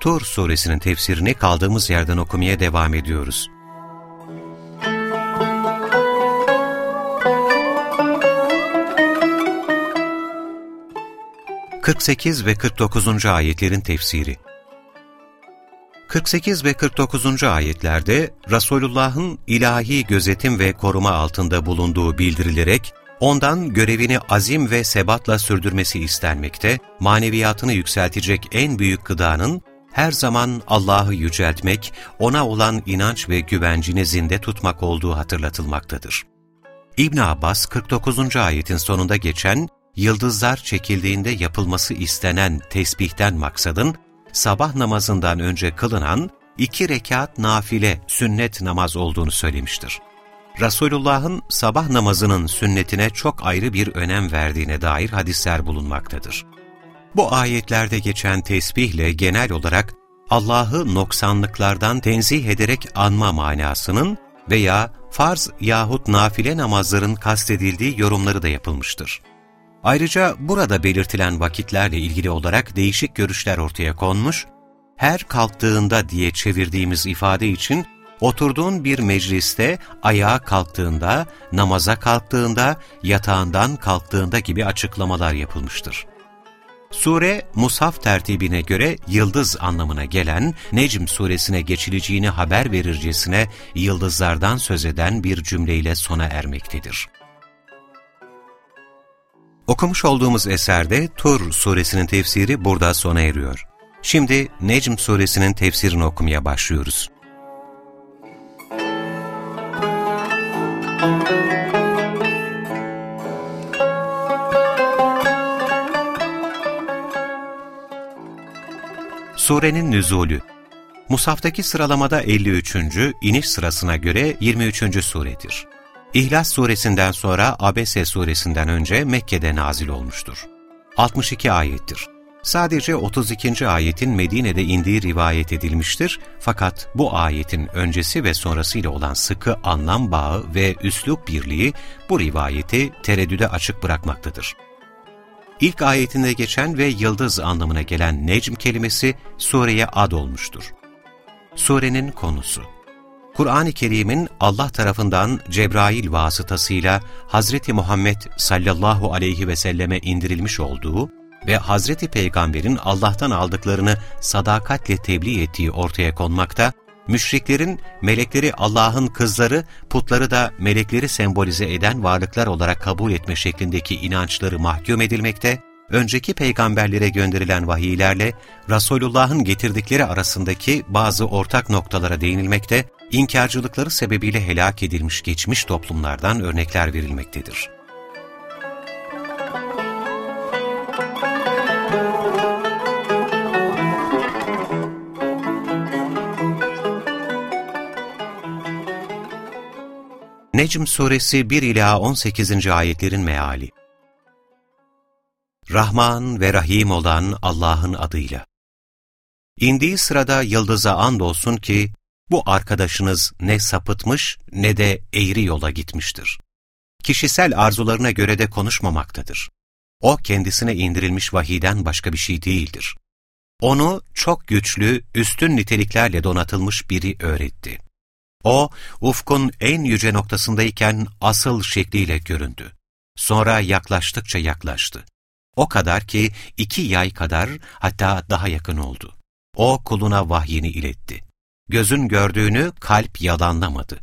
Tur suresinin tefsirini kaldığımız yerden okumaya devam ediyoruz. ...48 ve 49. ayetlerin tefsiri 48 ve 49. ayetlerde Resulullah'ın ilahi gözetim ve koruma altında bulunduğu bildirilerek Ondan görevini azim ve sebatla sürdürmesi istenmekte, maneviyatını yükseltecek en büyük gıdanın, her zaman Allah'ı yüceltmek, O'na olan inanç ve güvencini zinde tutmak olduğu hatırlatılmaktadır. İbn Abbas 49. ayetin sonunda geçen, yıldızlar çekildiğinde yapılması istenen tesbihten maksadın, sabah namazından önce kılınan iki rekat nafile sünnet namaz olduğunu söylemiştir. Resulullah'ın sabah namazının sünnetine çok ayrı bir önem verdiğine dair hadisler bulunmaktadır. Bu ayetlerde geçen tesbihle genel olarak Allah'ı noksanlıklardan tenzih ederek anma manasının veya farz yahut nafile namazların kastedildiği yorumları da yapılmıştır. Ayrıca burada belirtilen vakitlerle ilgili olarak değişik görüşler ortaya konmuş, her kalktığında diye çevirdiğimiz ifade için oturduğun bir mecliste ayağa kalktığında, namaza kalktığında, yatağından kalktığında gibi açıklamalar yapılmıştır. Sure, Musaf tertibine göre yıldız anlamına gelen Necm suresine geçileceğini haber verircesine yıldızlardan söz eden bir cümleyle sona ermektedir. Okumuş olduğumuz eserde Tur suresinin tefsiri burada sona eriyor. Şimdi Necm suresinin tefsirini okumaya başlıyoruz. Surenin nüzulü Musaftaki sıralamada 53. iniş sırasına göre 23. suredir. İhlas suresinden sonra Abese suresinden önce Mekke'de nazil olmuştur. 62 ayettir. Sadece 32. ayetin Medine'de indiği rivayet edilmiştir fakat bu ayetin öncesi ve sonrasıyla olan sıkı anlam bağı ve üslup birliği bu rivayeti tereddüde açık bırakmaktadır. İlk ayetinde geçen ve yıldız anlamına gelen necm kelimesi sureye ad olmuştur. Surenin konusu. Kur'an-ı Kerim'in Allah tarafından Cebrail vasıtasıyla Hazreti Muhammed sallallahu aleyhi ve selleme indirilmiş olduğu ve Hazreti Peygamber'in Allah'tan aldıklarını sadakatle tebliğ ettiği ortaya konmakta, müşriklerin melekleri Allah'ın kızları, putları da melekleri sembolize eden varlıklar olarak kabul etme şeklindeki inançları mahkum edilmekte, önceki peygamberlere gönderilen vahiylerle Resulullah'ın getirdikleri arasındaki bazı ortak noktalara değinilmekte, inkarcılıkları sebebiyle helak edilmiş geçmiş toplumlardan örnekler verilmektedir. Necm suresi 1 ila 18. ayetlerin meali. Rahman ve Rahim olan Allah'ın adıyla. İndiği sırada yıldıza andolsun ki bu arkadaşınız ne sapıtmış ne de eğri yola gitmiştir. Kişisel arzularına göre de konuşmamaktadır. O kendisine indirilmiş vahiden başka bir şey değildir. Onu çok güçlü, üstün niteliklerle donatılmış biri öğretti. O, ufkun en yüce noktasındayken asıl şekliyle göründü. Sonra yaklaştıkça yaklaştı. O kadar ki iki yay kadar hatta daha yakın oldu. O kuluna vahyini iletti. Gözün gördüğünü kalp yalanlamadı.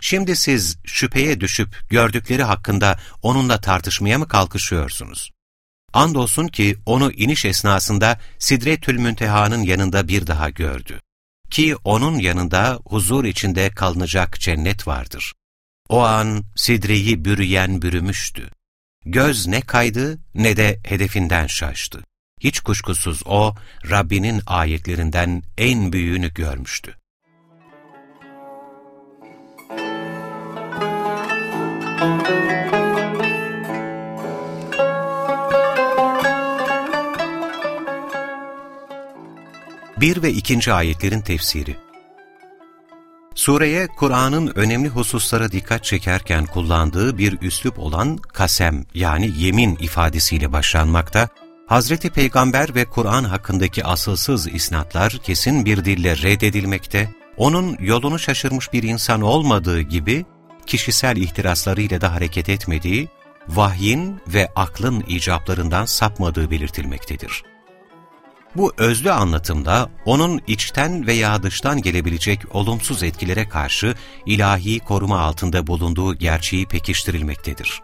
Şimdi siz şüpheye düşüp gördükleri hakkında onunla tartışmaya mı kalkışıyorsunuz? Andolsun ki onu iniş esnasında Sidretül Münteha'nın yanında bir daha gördü. Ki onun yanında huzur içinde kalınacak cennet vardır. O an sidreyi bürüyen bürümüştü. Göz ne kaydı ne de hedefinden şaştı. Hiç kuşkusuz o, Rabbinin ayetlerinden en büyüğünü görmüştü. Bir ve ikinci ayetlerin tefsiri Sureye Kur'an'ın önemli hususlara dikkat çekerken kullandığı bir üslup olan kasem yani yemin ifadesiyle başlanmakta, Hazreti Peygamber ve Kur'an hakkındaki asılsız isnatlar kesin bir dille reddedilmekte, onun yolunu şaşırmış bir insan olmadığı gibi kişisel ihtiraslarıyla da hareket etmediği, vahyin ve aklın icaplarından sapmadığı belirtilmektedir. Bu özlü anlatımda onun içten veya dıştan gelebilecek olumsuz etkilere karşı ilahi koruma altında bulunduğu gerçeği pekiştirilmektedir.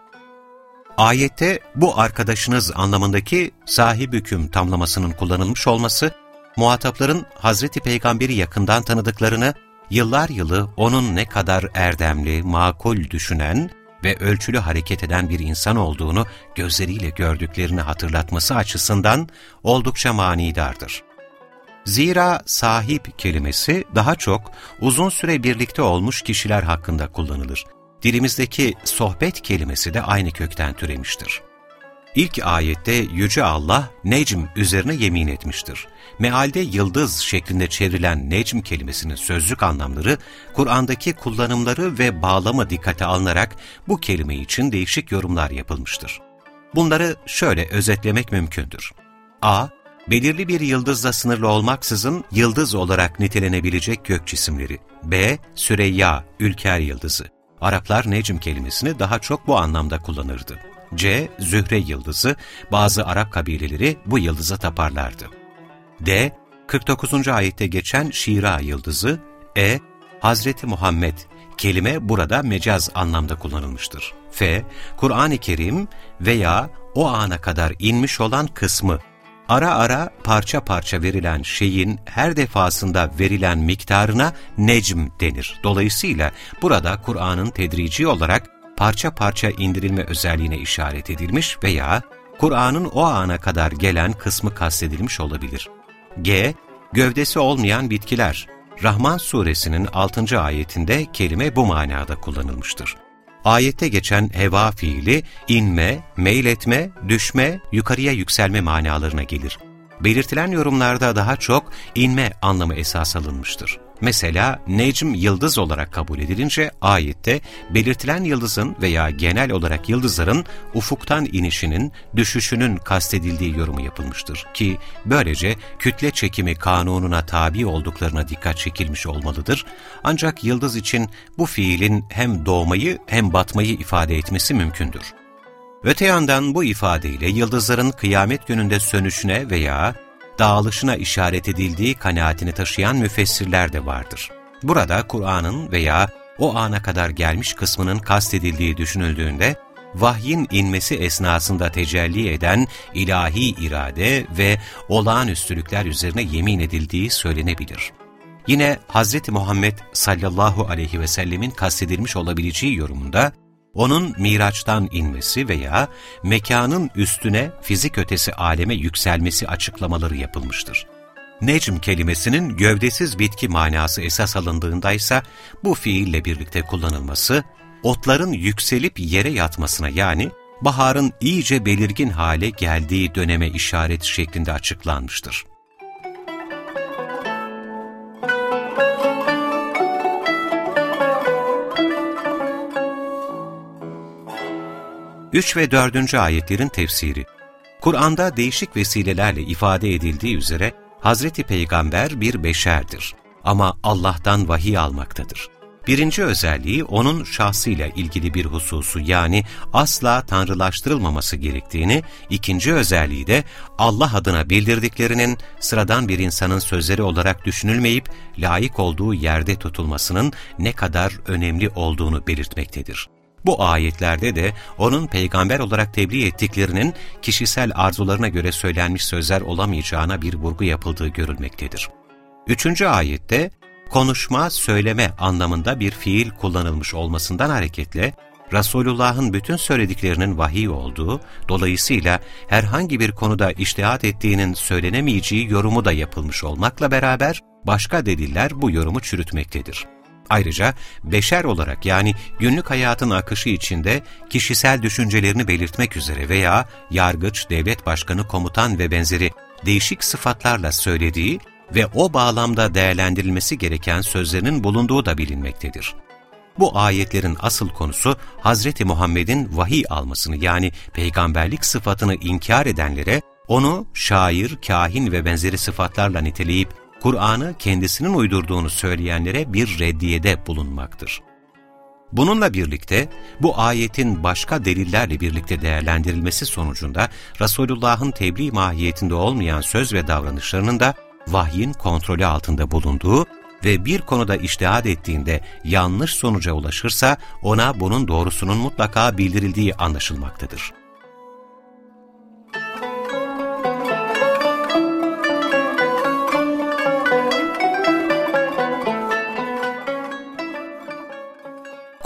Ayette bu arkadaşınız anlamındaki sahip hüküm tamlamasının kullanılmış olması, muhatapların Hazreti Peygamber'i yakından tanıdıklarını, yıllar yılı onun ne kadar erdemli, makul düşünen ve ölçülü hareket eden bir insan olduğunu gözleriyle gördüklerini hatırlatması açısından oldukça manidardır. Zira sahip kelimesi daha çok uzun süre birlikte olmuş kişiler hakkında kullanılır. Dilimizdeki sohbet kelimesi de aynı kökten türemiştir. İlk ayette Yüce Allah Necm üzerine yemin etmiştir. Mealde yıldız şeklinde çevrilen Necm kelimesinin sözlük anlamları, Kur'an'daki kullanımları ve bağlamı dikkate alınarak bu kelime için değişik yorumlar yapılmıştır. Bunları şöyle özetlemek mümkündür. A. Belirli bir yıldızla sınırlı olmaksızın yıldız olarak nitelenebilecek gök cisimleri. B. Süreyya, ülker yıldızı. Araplar Necm kelimesini daha çok bu anlamda kullanırdı. C. Zühre yıldızı, bazı Arap kabileleri bu yıldıza taparlardı. D. 49. ayette geçen Şira yıldızı. E. Hazreti Muhammed, kelime burada mecaz anlamda kullanılmıştır. F. Kur'an-ı Kerim veya o ana kadar inmiş olan kısmı, ara ara parça parça verilen şeyin her defasında verilen miktarına necm denir. Dolayısıyla burada Kur'an'ın tedrici olarak parça parça indirilme özelliğine işaret edilmiş veya Kur'an'ın o ana kadar gelen kısmı kastedilmiş olabilir. G. Gövdesi olmayan bitkiler. Rahman suresinin 6. ayetinde kelime bu manada kullanılmıştır. Ayette geçen heva fiili inme, meyletme, düşme, yukarıya yükselme manalarına gelir. Belirtilen yorumlarda daha çok inme anlamı esas alınmıştır. Mesela Necm yıldız olarak kabul edilince ayette belirtilen yıldızın veya genel olarak yıldızların ufuktan inişinin, düşüşünün kastedildiği yorumu yapılmıştır ki böylece kütle çekimi kanununa tabi olduklarına dikkat çekilmiş olmalıdır. Ancak yıldız için bu fiilin hem doğmayı hem batmayı ifade etmesi mümkündür. Öte yandan bu ifadeyle yıldızların kıyamet gününde sönüşüne veya dağılışına işaret edildiği kanaatini taşıyan müfessirler de vardır. Burada Kur'an'ın veya o ana kadar gelmiş kısmının kastedildiği düşünüldüğünde, vahyin inmesi esnasında tecelli eden ilahi irade ve olağanüstülükler üzerine yemin edildiği söylenebilir. Yine Hz. Muhammed sallallahu aleyhi ve sellemin kastedilmiş olabileceği yorumunda, onun Miraç'tan inmesi veya mekanın üstüne fizik ötesi aleme yükselmesi açıklamaları yapılmıştır. Necm kelimesinin gövdesiz bitki manası esas alındığında ise bu fiille birlikte kullanılması, otların yükselip yere yatmasına yani baharın iyice belirgin hale geldiği döneme işaret şeklinde açıklanmıştır. 3 ve 4. ayetlerin tefsiri Kur'an'da değişik vesilelerle ifade edildiği üzere Hazreti Peygamber bir beşerdir ama Allah'tan vahiy almaktadır. Birinci özelliği onun şahsıyla ilgili bir hususu yani asla tanrılaştırılmaması gerektiğini, ikinci özelliği de Allah adına bildirdiklerinin sıradan bir insanın sözleri olarak düşünülmeyip layık olduğu yerde tutulmasının ne kadar önemli olduğunu belirtmektedir. Bu ayetlerde de onun peygamber olarak tebliğ ettiklerinin kişisel arzularına göre söylenmiş sözler olamayacağına bir vurgu yapıldığı görülmektedir. Üçüncü ayette konuşma, söyleme anlamında bir fiil kullanılmış olmasından hareketle Resulullah'ın bütün söylediklerinin vahiy olduğu, dolayısıyla herhangi bir konuda iştihat ettiğinin söylenemeyeceği yorumu da yapılmış olmakla beraber, başka deliller bu yorumu çürütmektedir. Ayrıca beşer olarak yani günlük hayatın akışı içinde kişisel düşüncelerini belirtmek üzere veya yargıç, devlet başkanı, komutan ve benzeri değişik sıfatlarla söylediği ve o bağlamda değerlendirilmesi gereken sözlerinin bulunduğu da bilinmektedir. Bu ayetlerin asıl konusu Hazreti Muhammed'in vahiy almasını yani peygamberlik sıfatını inkar edenlere onu şair, kahin ve benzeri sıfatlarla niteleyip Kur'an'ı kendisinin uydurduğunu söyleyenlere bir reddiyede bulunmaktır. Bununla birlikte bu ayetin başka delillerle birlikte değerlendirilmesi sonucunda Resulullah'ın tebliğ mahiyetinde olmayan söz ve davranışlarının da vahyin kontrolü altında bulunduğu ve bir konuda iştihad ettiğinde yanlış sonuca ulaşırsa ona bunun doğrusunun mutlaka bildirildiği anlaşılmaktadır.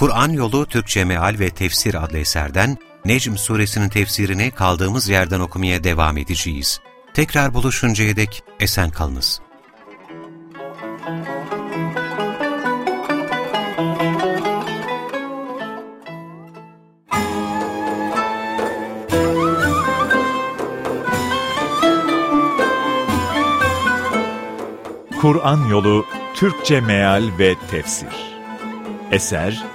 Kur'an Yolu Türkçe Meal ve Tefsir adlı eserden Necm suresinin tefsirini kaldığımız yerden okumaya devam edeceğiz. Tekrar buluşuncaya dek esen kalınız. Kur'an Yolu Türkçe Meal ve Tefsir Eser